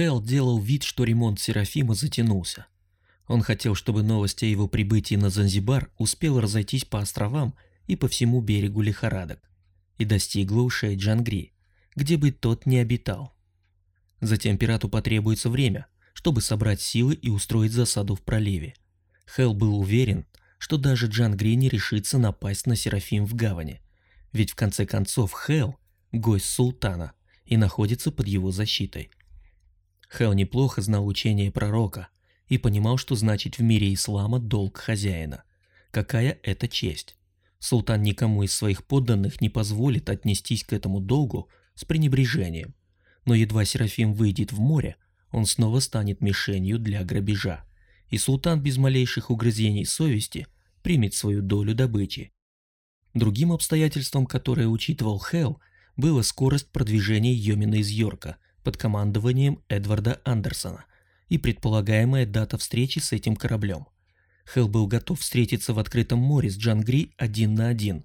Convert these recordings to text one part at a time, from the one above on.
Хелл делал вид, что ремонт Серафима затянулся. Он хотел, чтобы новость о его прибытии на Занзибар успела разойтись по островам и по всему берегу лихорадок, и достигла ушей Джангри, где бы тот не обитал. Затем пирату потребуется время, чтобы собрать силы и устроить засаду в проливе. Хелл был уверен, что даже Джангри не решится напасть на Серафим в гавани, ведь в конце концов Хелл – гость султана и находится под его защитой. Хелл неплохо знал учение пророка и понимал, что значит в мире ислама долг хозяина. Какая это честь. Султан никому из своих подданных не позволит отнестись к этому долгу с пренебрежением. Но едва Серафим выйдет в море, он снова станет мишенью для грабежа, и султан без малейших угрызений совести примет свою долю добычи. Другим обстоятельством, которое учитывал Хелл, была скорость продвижения Йомина из Йорка под командованием Эдварда Андерсона и предполагаемая дата встречи с этим кораблем. Хелл был готов встретиться в открытом море с Джангри один на один,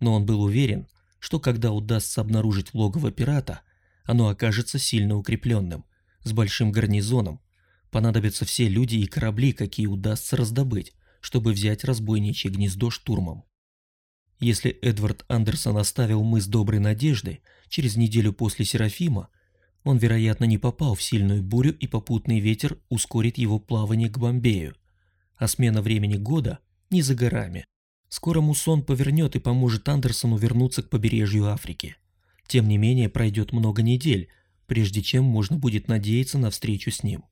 но он был уверен, что когда удастся обнаружить логово пирата, оно окажется сильно укрепленным, с большим гарнизоном. Понадобятся все люди и корабли, какие удастся раздобыть, чтобы взять разбойничье гнездо штурмом. Если Эдвард Андерсон оставил мыс Доброй Надежды через неделю после Серафима, он, вероятно, не попал в сильную бурю и попутный ветер ускорит его плавание к Бомбею. А смена времени года не за горами. Скоро муссон повернет и поможет Андерсону вернуться к побережью Африки. Тем не менее, пройдет много недель, прежде чем можно будет надеяться на встречу с ним.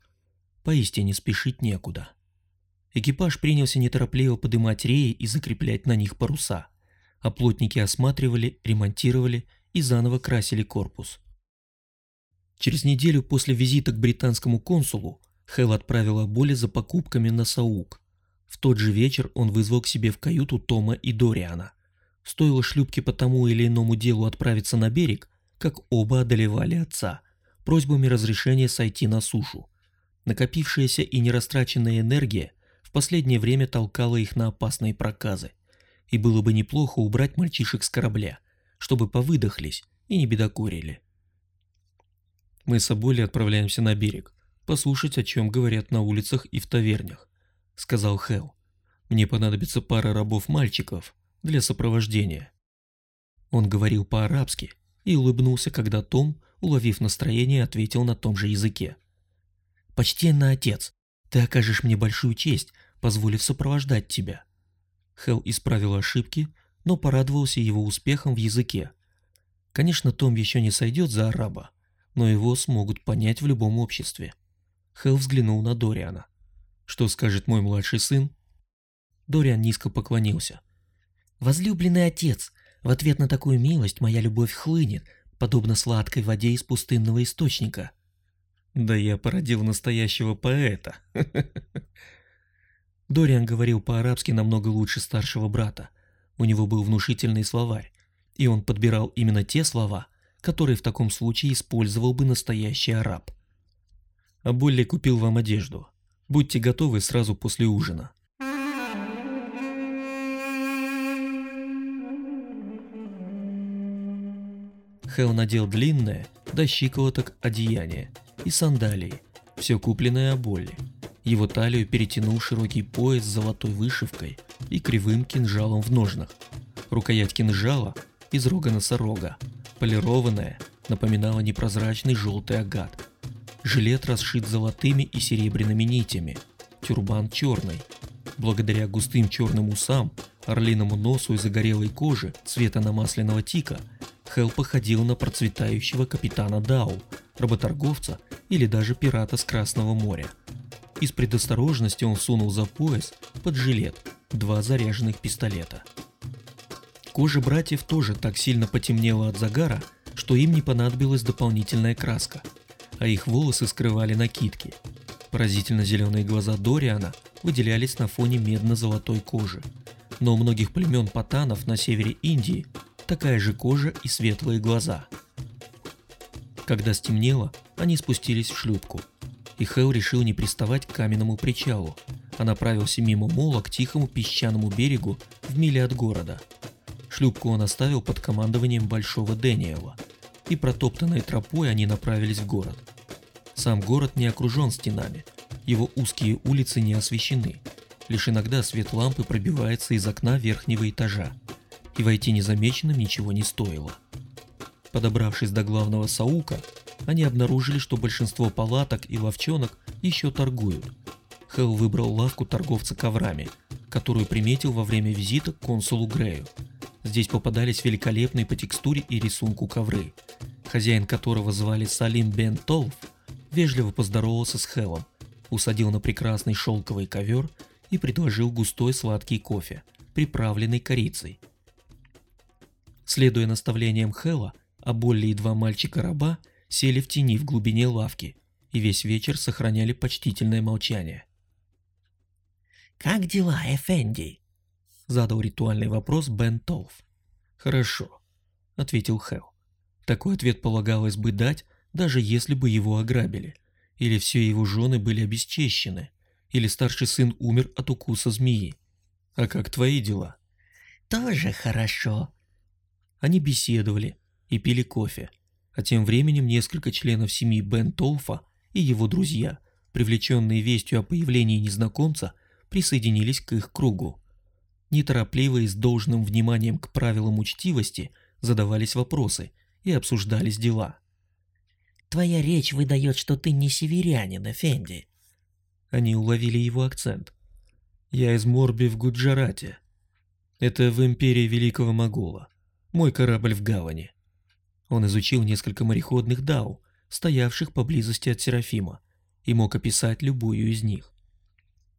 Поистине спешить некуда. Экипаж принялся неторопливо подымать реи и закреплять на них паруса – а плотники осматривали, ремонтировали и заново красили корпус. Через неделю после визита к британскому консулу Хелл отправил Аболи за покупками на Саук. В тот же вечер он вызвал к себе в каюту Тома и Дориана. Стоило шлюпке по тому или иному делу отправиться на берег, как оба одолевали отца, просьбами разрешения сойти на сушу. Накопившаяся и нерастраченная энергия в последнее время толкала их на опасные проказы – и было бы неплохо убрать мальчишек с корабля, чтобы повыдохлись и не бедокурили. Мы с Аболи отправляемся на берег, послушать, о чем говорят на улицах и в тавернях, сказал Хел. Мне понадобится пара рабов-мальчиков для сопровождения. Он говорил по-арабски и улыбнулся, когда Том, уловив настроение, ответил на том же языке. «Почтенный отец, ты окажешь мне большую честь, позволив сопровождать тебя. Хелл исправил ошибки, но порадовался его успехом в языке. Конечно, Том еще не сойдет за араба, но его смогут понять в любом обществе. Хелл взглянул на Дориана. «Что скажет мой младший сын?» Дориан низко поклонился. «Возлюбленный отец, в ответ на такую милость моя любовь хлынет, подобно сладкой воде из пустынного источника». «Да я породил настоящего поэта», Дориан говорил по-арабски намного лучше старшего брата. У него был внушительный словарь, и он подбирал именно те слова, которые в таком случае использовал бы настоящий араб. Болли купил вам одежду. Будьте готовы сразу после ужина. Хелл надел длинное, до щиколоток одеяние и сандалии, все купленное Аболли. Его талию перетянул широкий пояс с золотой вышивкой и кривым кинжалом в ножнах. Рукоять кинжала из рога носорога, полированная, напоминала непрозрачный желтый агат. Жилет расшит золотыми и серебряными нитями, тюрбан черный. Благодаря густым черным усам, орлиному носу и загорелой коже цвета намасленного тика, Хелл походил на процветающего капитана Дау, работорговца или даже пирата с Красного моря – из предосторожности он сунул за пояс под жилет два заряженных пистолета. Кожа братьев тоже так сильно потемнела от загара, что им не понадобилась дополнительная краска, а их волосы скрывали накидки. Поразительно зеленые глаза Дориана выделялись на фоне медно-золотой кожи. Но у многих племен патанов на севере Индии такая же кожа и светлые глаза. Когда стемнело, они спустились в шлюпку – и Хэл решил не приставать к каменному причалу, а направился мимо мола к тихому песчаному берегу в миле от города. Шлюпку он оставил под командованием Большого Дэниела, и протоптанной тропой они направились в город. Сам город не окружен стенами, его узкие улицы не освещены. Лишь иногда свет лампы пробивается из окна верхнего этажа, и войти незамеченным ничего не стоило. Подобравшись до главного саука, они обнаружили, что большинство палаток и ловчонок еще торгуют. Хелл выбрал лавку торговца коврами, которую приметил во время визита к консулу Грею. Здесь попадались великолепные по текстуре и рисунку ковры, хозяин которого звали Салим Бен Толф, вежливо поздоровался с Хеллом, усадил на прекрасный шелковый ковер и предложил густой сладкий кофе, приправленный корицей. Следуя наставлениям Хэлла, Аболли и два мальчика-раба сели в тени в глубине лавки и весь вечер сохраняли почтительное молчание. «Как дела, Эфенди?» — задал ритуальный вопрос Бен Толф. «Хорошо», — ответил Хэл. Такой ответ полагалось бы дать, даже если бы его ограбили, или все его жены были обесчещены, или старший сын умер от укуса змеи. А как твои дела? Тоже хорошо. Они беседовали и пили кофе, а тем временем несколько членов семьи Бен Толфа и его друзья, привлеченные вестью о появлении незнакомца, присоединились к их кругу. Неторопливо и с должным вниманием к правилам учтивости задавались вопросы и обсуждались дела. Твоя речь выдает, что ты не северянин, Эфенди. Они уловили его акцент. Я из Морби в Гуджарате. Это в империи Великого Могола. Мой корабль в гавани. Он изучил несколько мореходных дау, стоявших поблизости от Серафима, и мог описать любую из них.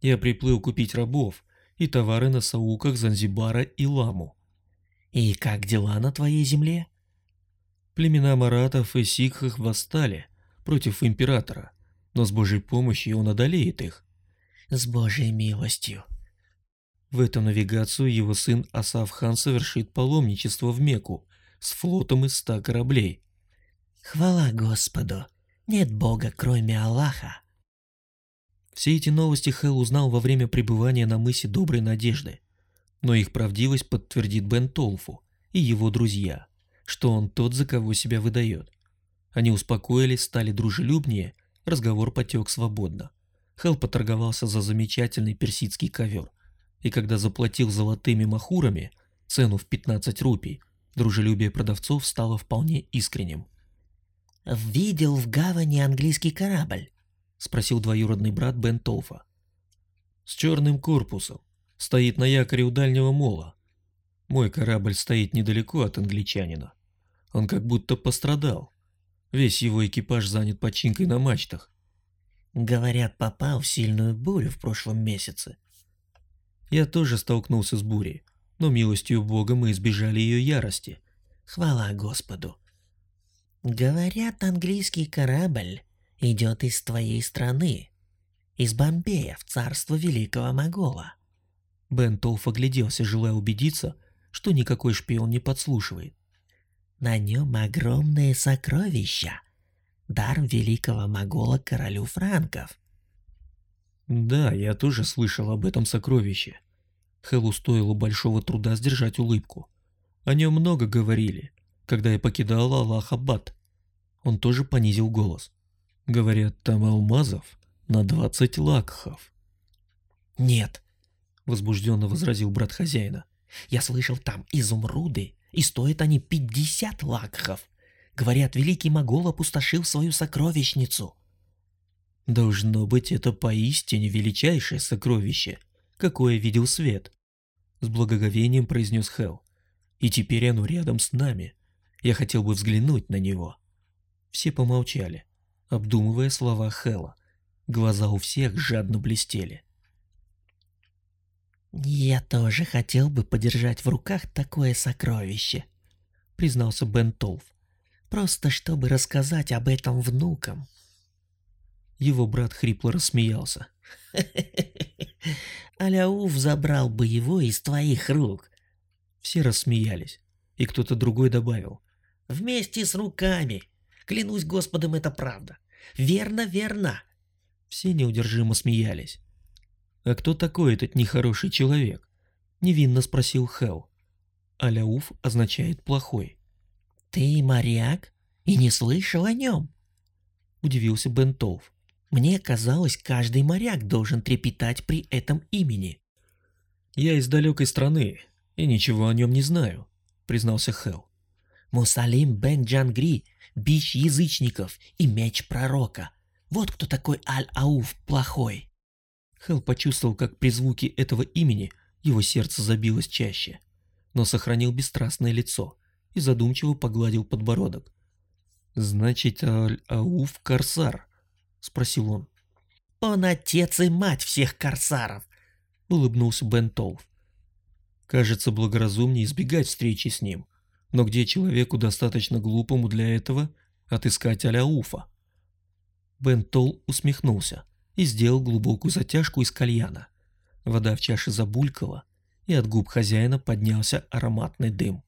Я приплыл купить рабов и товары на сауках Занзибара и Ламу. И как дела на твоей земле? Племена маратов и сикхов восстали против императора, но с Божьей помощью он одолеет их. С Божьей милостью. В эту навигацию его сын Асав хан совершит паломничество в Мекку с флотом из ста кораблей. Хвала Господу! Нет Бога, кроме Аллаха. Все эти новости Хэл узнал во время пребывания на мысе Доброй Надежды, но их правдивость подтвердит Бен Толфу и его друзья что он тот, за кого себя выдает. Они успокоились, стали дружелюбнее, разговор потек свободно. Хелл поторговался за замечательный персидский ковер, и когда заплатил золотыми махурами цену в 15 рупий, дружелюбие продавцов стало вполне искренним. «Видел в гавани английский корабль?» — спросил двоюродный брат Бен Толфа. «С черным корпусом. Стоит на якоре у дальнего мола. Мой корабль стоит недалеко от англичанина. Он как будто пострадал. Весь его экипаж занят починкой на мачтах. Говорят, попал в сильную бурю в прошлом месяце. Я тоже столкнулся с бурей, но милостью Бога мы избежали ее ярости. Хвала Господу. Говорят, английский корабль идет из твоей страны, из Бомбея в царство Великого Могола. Бен Толф огляделся, желая убедиться, что никакой шпион не подслушивает. На нем огромные сокровища. Дар великого могола королю франков. Да, я тоже слышал об этом сокровище. Хэллу стоило большого труда сдержать улыбку. О нем много говорили, когда я покидал Аллахабад. Он тоже понизил голос. Говорят, там алмазов на двадцать лакхов. Нет, возбужденно возразил брат хозяина. Я слышал, там изумруды и стоят они 50 лакхов. Говорят, великий могол опустошил свою сокровищницу. Должно быть, это поистине величайшее сокровище, какое видел свет. С благоговением произнес Хел. И теперь оно рядом с нами. Я хотел бы взглянуть на него. Все помолчали, обдумывая слова Хела. Глаза у всех жадно блестели. «Я тоже хотел бы подержать в руках такое сокровище», — признался Бен Толф. «Просто чтобы рассказать об этом внукам». Его брат хрипло рассмеялся. «Аляуф забрал бы его из твоих рук». Все рассмеялись, и кто-то другой добавил. «Вместе с руками. Клянусь Господом, это правда. Верно, верно». Все неудержимо смеялись. «А кто такой этот нехороший человек?» – невинно спросил Хел. Аляуф означает «плохой». «Ты моряк и не слышал о нем?» удивился Бентов. Мне казалось, каждый моряк должен трепетать при этом имени. Я из далекой страны и ничего о нем не знаю, признался Хел. Мусалим бен Джангри, бич язычников и меч пророка. Вот кто такой Аль-Ауф плохой. Хел почувствовал, как при звуке этого имени его сердце забилось чаще, но сохранил бесстрастное лицо и задумчиво погладил подбородок. «Значит, Аль-Ауф – корсар?» – спросил он. «Он отец и мать всех корсаров!» – улыбнулся Бен Толф. «Кажется, благоразумнее избегать встречи с ним. Но где человеку достаточно глупому для этого отыскать Аляуфа?» Бен Тол усмехнулся и сделал глубокую затяжку из кальяна. Вода в чаше забулькала, и от губ хозяина поднялся ароматный дым.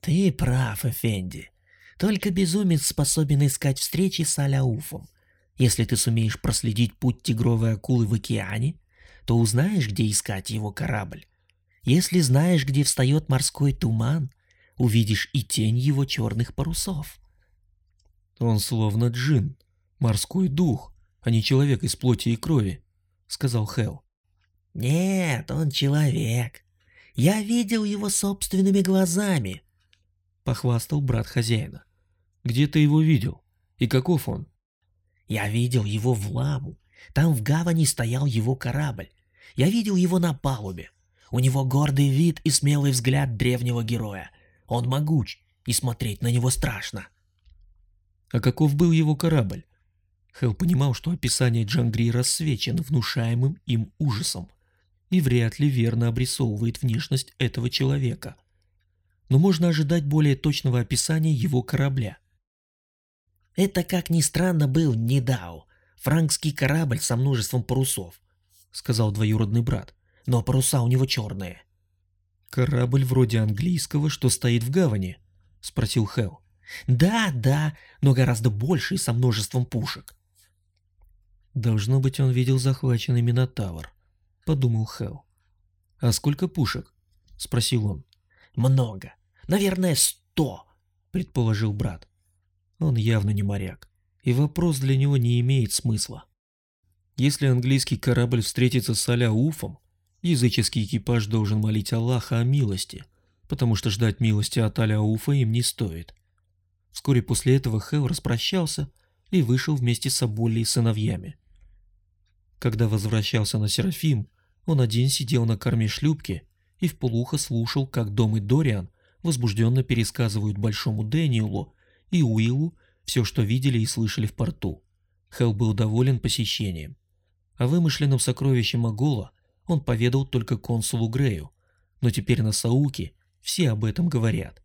«Ты прав, Эфенди. Только безумец способен искать встречи с Аляуфом. Если ты сумеешь проследить путь тигровой акулы в океане, то узнаешь, где искать его корабль. Если знаешь, где встает морской туман, увидишь и тень его черных парусов. Он словно джин, морской дух, а не человек из плоти и крови, сказал Хел. Нет, он человек. Я видел его собственными глазами, похвастал брат хозяина. Где ты его видел? И каков он? Я видел его в Ламу. Там в гавани стоял его корабль. Я видел его на палубе. У него гордый вид и смелый взгляд древнего героя. Он могуч, и смотреть на него страшно. А каков был его корабль? Хелл понимал, что описание Джангри рассвечено внушаемым им ужасом и вряд ли верно обрисовывает внешность этого человека. Но можно ожидать более точного описания его корабля. Это, как ни странно, был Недау, франкский корабль со множеством парусов, сказал двоюродный брат, но паруса у него черные. «Корабль вроде английского, что стоит в гавани?» — спросил Хэл. «Да, да, но гораздо больше и со множеством пушек». «Должно быть, он видел захваченный Минотавр», — подумал Хэл. «А сколько пушек?» — спросил он. «Много. Наверное, сто», — предположил брат. Он явно не моряк, и вопрос для него не имеет смысла. Если английский корабль встретится с Аля-Уфом, Языческий экипаж должен молить Аллаха о милости, потому что ждать милости от Аляуфа им не стоит. Вскоре после этого Хел распрощался и вышел вместе с Аболли и сыновьями. Когда возвращался на Серафим, он один сидел на корме шлюпки и вполуха слушал, как Дом и Дориан возбужденно пересказывают Большому Дэниелу и Уиллу все, что видели и слышали в порту. Хел был доволен посещением. О вымышленном сокровище Магола он поведал только консулу Грею, но теперь на Сауке все об этом говорят.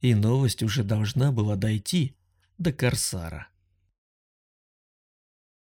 И новость уже должна была дойти до Корсара.